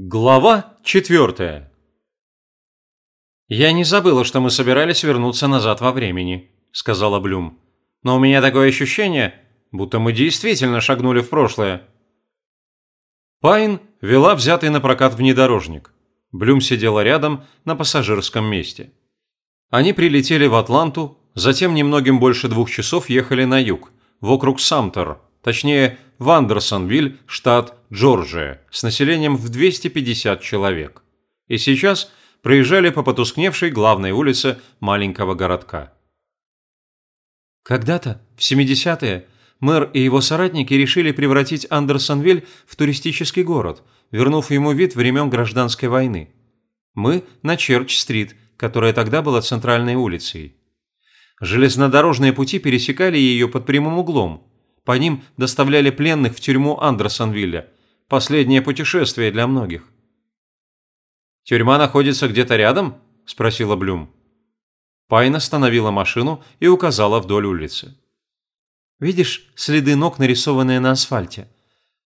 Глава четвертая. «Я не забыла, что мы собирались вернуться назад во времени», – сказала Блюм. «Но у меня такое ощущение, будто мы действительно шагнули в прошлое». Пайн вела взятый на прокат внедорожник. Блюм сидела рядом на пассажирском месте. Они прилетели в Атланту, затем немногим больше двух часов ехали на юг, в округ Самтер, точнее, в Андерсонвиль, штат Джорджия, с населением в 250 человек. И сейчас проезжали по потускневшей главной улице маленького городка. Когда-то, в 70-е, мэр и его соратники решили превратить Андерсонвиль в туристический город, вернув ему вид времен гражданской войны. Мы на Черч-стрит, которая тогда была центральной улицей. Железнодорожные пути пересекали ее под прямым углом – по ним доставляли пленных в тюрьму Андерсонвилля. Последнее путешествие для многих. «Тюрьма находится где-то рядом?» – спросила Блюм. Пайн остановила машину и указала вдоль улицы. «Видишь следы ног, нарисованные на асфальте?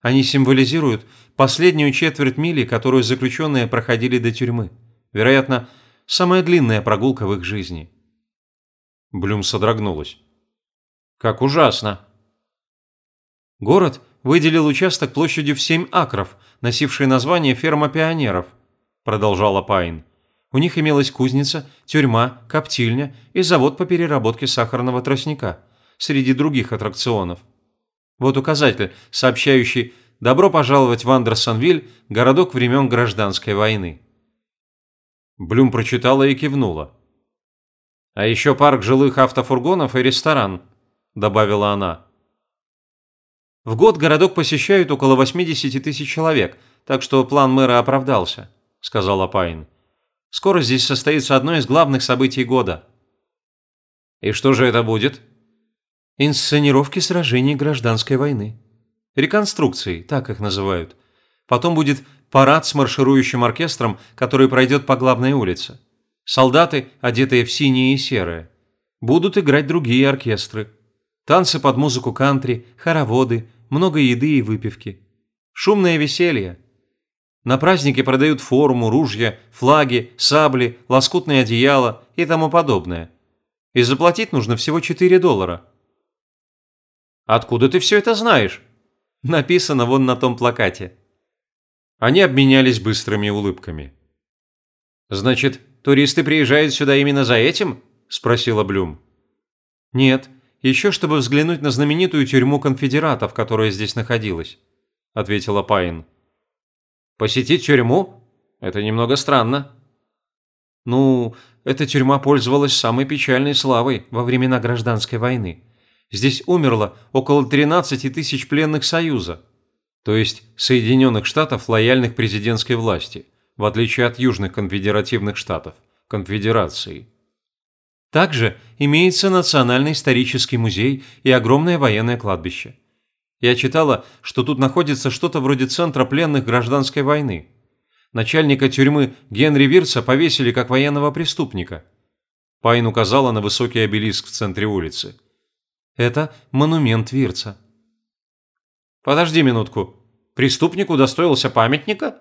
Они символизируют последнюю четверть мили, которую заключенные проходили до тюрьмы. Вероятно, самая длинная прогулка в их жизни». Блюм содрогнулась. «Как ужасно!» Город выделил участок площадью в 7 акров, носивший название «Ферма пионеров», – продолжала Пайн. У них имелась кузница, тюрьма, коптильня и завод по переработке сахарного тростника, среди других аттракционов. Вот указатель, сообщающий «Добро пожаловать в Андерсонвиль, городок времен гражданской войны». Блюм прочитала и кивнула. «А еще парк жилых автофургонов и ресторан», – добавила она. В год городок посещают около 80 тысяч человек, так что план мэра оправдался», – сказала Пайн. «Скоро здесь состоится одно из главных событий года». «И что же это будет?» «Инсценировки сражений гражданской войны. Реконструкции, так их называют. Потом будет парад с марширующим оркестром, который пройдет по главной улице. Солдаты, одетые в синие и серое. Будут играть другие оркестры. Танцы под музыку кантри, хороводы, много еды и выпивки. Шумное веселье. На празднике продают форму, ружья, флаги, сабли, лоскутные одеяла и тому подобное. И заплатить нужно всего 4 доллара. «Откуда ты все это знаешь?» Написано вон на том плакате. Они обменялись быстрыми улыбками. «Значит, туристы приезжают сюда именно за этим?» – спросила Блюм. «Нет, еще чтобы взглянуть на знаменитую тюрьму конфедератов, которая здесь находилась», – ответила Пайн. «Посетить тюрьму? Это немного странно». «Ну, эта тюрьма пользовалась самой печальной славой во времена гражданской войны. Здесь умерло около 13 тысяч пленных Союза, то есть Соединенных Штатов, лояльных президентской власти, в отличие от южных конфедеративных штатов, конфедерации. Также имеется Национальный исторический музей и огромное военное кладбище. Я читала, что тут находится что-то вроде центра пленных гражданской войны. Начальника тюрьмы Генри Вирца повесили как военного преступника. Пайн указала на высокий обелиск в центре улицы. Это монумент Вирца. Подожди минутку. Преступник удостоился памятника?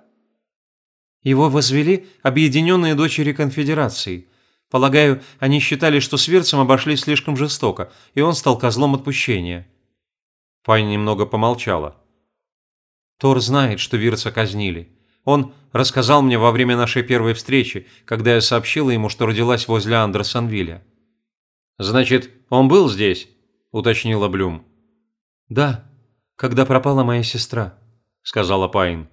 Его возвели объединенные дочери конфедерации – Полагаю, они считали, что с Вирцем обошлись слишком жестоко, и он стал козлом отпущения. Пайн немного помолчала. Тор знает, что Вирца казнили. Он рассказал мне во время нашей первой встречи, когда я сообщила ему, что родилась возле Андерсонвилля. «Значит, он был здесь?» – уточнила Блюм. «Да, когда пропала моя сестра», – сказала Пайн.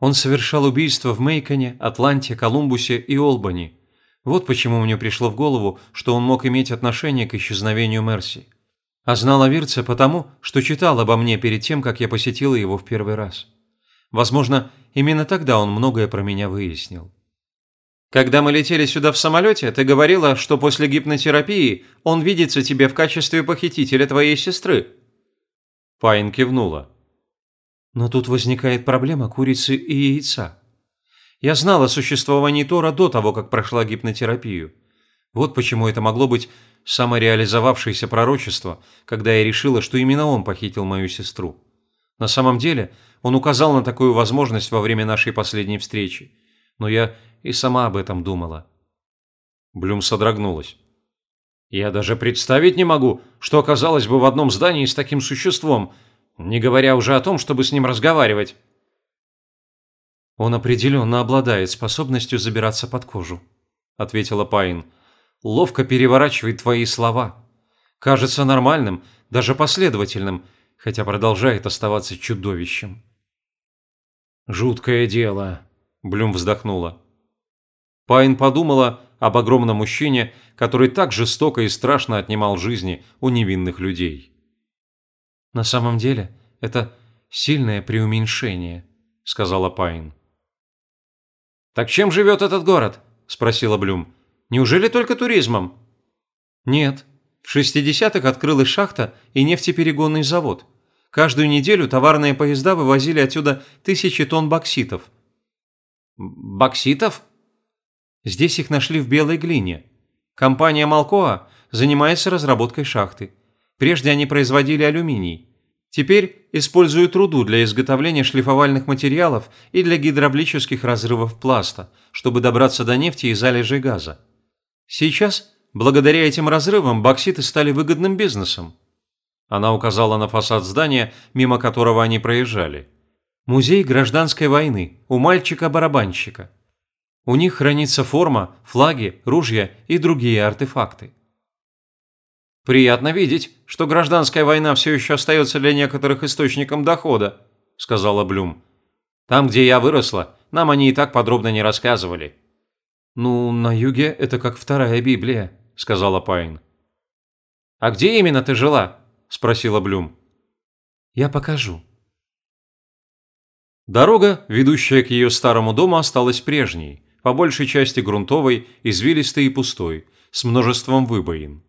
«Он совершал убийства в Мейконе, Атланте, Колумбусе и Олбани. Вот почему мне пришло в голову, что он мог иметь отношение к исчезновению Мерси. А знал о Вирце потому, что читал обо мне перед тем, как я посетила его в первый раз. Возможно, именно тогда он многое про меня выяснил. Когда мы летели сюда в самолете, ты говорила, что после гипнотерапии он видится тебе в качестве похитителя твоей сестры. Пайн кивнула. Но тут возникает проблема курицы и яйца. Я знал о существовании Тора до того, как прошла гипнотерапию. Вот почему это могло быть самореализовавшееся пророчество, когда я решила, что именно он похитил мою сестру. На самом деле, он указал на такую возможность во время нашей последней встречи. Но я и сама об этом думала. Блюм содрогнулась. Я даже представить не могу, что оказалось бы в одном здании с таким существом, не говоря уже о том, чтобы с ним разговаривать. Он определенно обладает способностью забираться под кожу, ответила Пайн. Ловко переворачивает твои слова. Кажется нормальным, даже последовательным, хотя продолжает оставаться чудовищем. «Жуткое дело», – Блюм вздохнула. Пайн подумала об огромном мужчине, который так жестоко и страшно отнимал жизни у невинных людей. «На самом деле это сильное преуменьшение», – сказала Пайн. «Так чем живет этот город?» – спросила Блюм. «Неужели только туризмом?» «Нет. В 60-х открылась шахта и нефтеперегонный завод. Каждую неделю товарные поезда вывозили отсюда тысячи тонн бокситов. Бокситов? Здесь их нашли в белой глине. Компания Малкоа занимается разработкой шахты. Прежде они производили алюминий. Теперь используют руду для изготовления шлифовальных материалов и для гидравлических разрывов пласта, чтобы добраться до нефти и залежей газа. Сейчас, благодаря этим разрывам, бокситы стали выгодным бизнесом. Она указала на фасад здания, мимо которого они проезжали. Музей гражданской войны у мальчика-барабанщика. У них хранится форма, флаги, ружья и другие артефакты. «Приятно видеть, что гражданская война все еще остается для некоторых источником дохода», – сказала Блюм. «Там, где я выросла, нам они и так подробно не рассказывали». «Ну, на юге это как вторая Библия», – сказала Пайн. «А где именно ты жила?» – спросила Блюм. «Я покажу». Дорога, ведущая к ее старому дому, осталась прежней, по большей части грунтовой, извилистой и пустой, с множеством выбоин.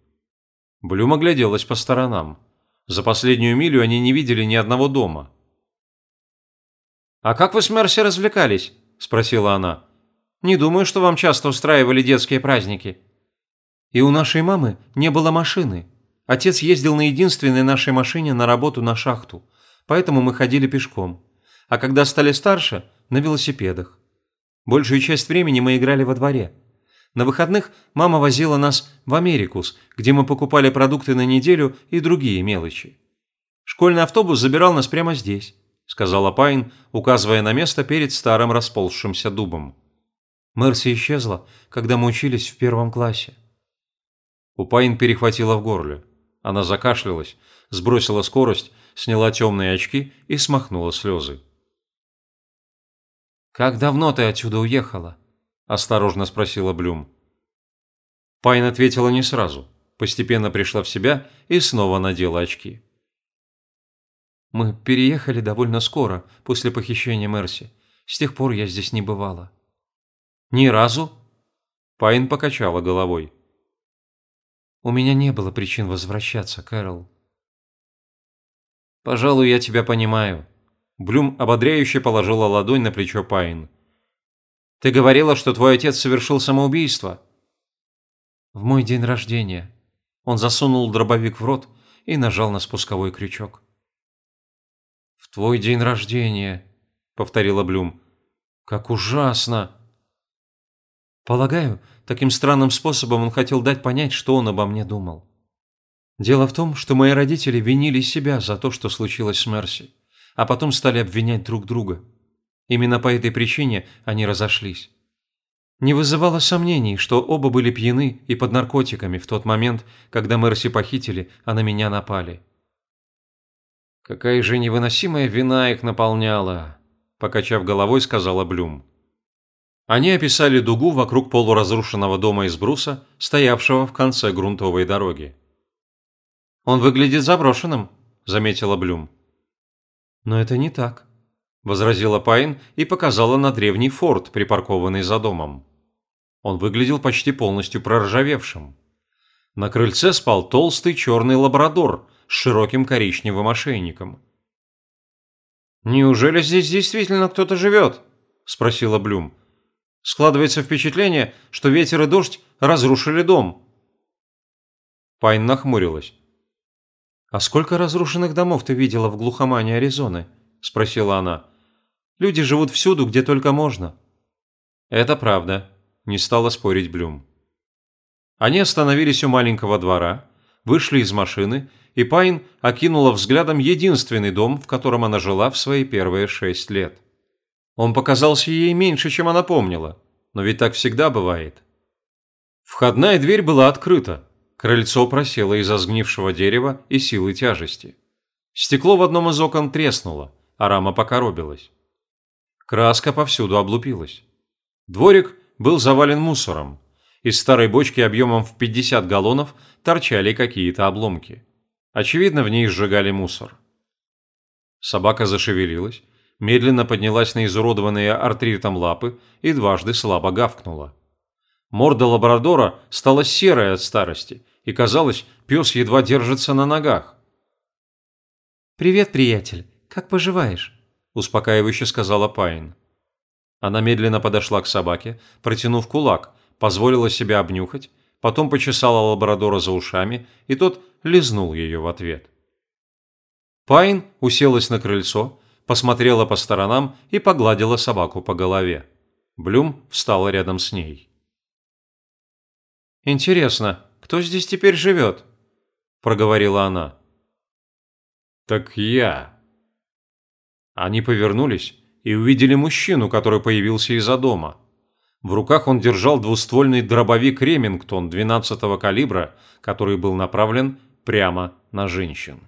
Блюм огляделась по сторонам. За последнюю милю они не видели ни одного дома. «А как вы с Мерси развлекались?» – спросила она. «Не думаю, что вам часто устраивали детские праздники». «И у нашей мамы не было машины», Отец ездил на единственной нашей машине на работу на шахту, поэтому мы ходили пешком. А когда стали старше, на велосипедах. Большую часть времени мы играли во дворе. На выходных мама возила нас в Америкус, где мы покупали продукты на неделю и другие мелочи. Школьный автобус забирал нас прямо здесь, сказала Пайн, указывая на место перед старым расползшимся дубом. Мерси исчезла, когда мы учились в первом классе. У Пайн перехватило в горле. Она закашлялась, сбросила скорость, сняла темные очки и смахнула слезы. «Как давно ты отсюда уехала?» – осторожно спросила Блюм. Пайн ответила не сразу, постепенно пришла в себя и снова надела очки. «Мы переехали довольно скоро, после похищения Мерси. С тех пор я здесь не бывала». «Ни разу?» Пайн покачала головой. У меня не было причин возвращаться, Кэрол. Пожалуй, я тебя понимаю. Блюм ободряюще положила ладонь на плечо Пайн. Ты говорила, что твой отец совершил самоубийство. В мой день рождения. Он засунул дробовик в рот и нажал на спусковой крючок. «В твой день рождения», — повторила Блюм. «Как ужасно!» Полагаю, таким странным способом он хотел дать понять, что он обо мне думал. Дело в том, что мои родители винили себя за то, что случилось с Мерси, а потом стали обвинять друг друга. Именно по этой причине они разошлись. Не вызывало сомнений, что оба были пьяны и под наркотиками в тот момент, когда Мерси похитили, а на меня напали. «Какая же невыносимая вина их наполняла», – покачав головой, сказала Блюм. Они описали дугу вокруг полуразрушенного дома из бруса, стоявшего в конце грунтовой дороги. «Он выглядит заброшенным», – заметила Блюм. «Но это не так», – возразила Пайн и показала на древний форт, припаркованный за домом. Он выглядел почти полностью проржавевшим. На крыльце спал толстый черный лабрадор с широким коричневым ошейником. «Неужели здесь действительно кто-то живет?» – спросила Блюм. Складывается впечатление, что ветер и дождь разрушили дом. Пайн нахмурилась. «А сколько разрушенных домов ты видела в глухомане Аризоны?» – спросила она. «Люди живут всюду, где только можно». «Это правда», – не стала спорить Блюм. Они остановились у маленького двора, вышли из машины, и Пайн окинула взглядом единственный дом, в котором она жила в свои первые шесть лет. Он показался ей меньше, чем она помнила, но ведь так всегда бывает. Входная дверь была открыта, крыльцо просело из-за сгнившего дерева и силы тяжести. Стекло в одном из окон треснуло, а рама покоробилась. Краска повсюду облупилась. Дворик был завален мусором. Из старой бочки объемом в 50 галлонов торчали какие-то обломки. Очевидно, в ней сжигали мусор. Собака зашевелилась, медленно поднялась на изуродованные артритом лапы и дважды слабо гавкнула. Морда лабрадора стала серой от старости, и, казалось, пес едва держится на ногах. «Привет, приятель. Как поживаешь?» – успокаивающе сказала Пайн. Она медленно подошла к собаке, протянув кулак, позволила себя обнюхать, потом почесала лабрадора за ушами, и тот лизнул ее в ответ. Пайн уселась на крыльцо, посмотрела по сторонам и погладила собаку по голове. Блюм встала рядом с ней. «Интересно, кто здесь теперь живет?» – проговорила она. «Так я». Они повернулись и увидели мужчину, который появился из-за дома. В руках он держал двуствольный дробовик «Ремингтон» 12-го калибра, который был направлен прямо на женщин.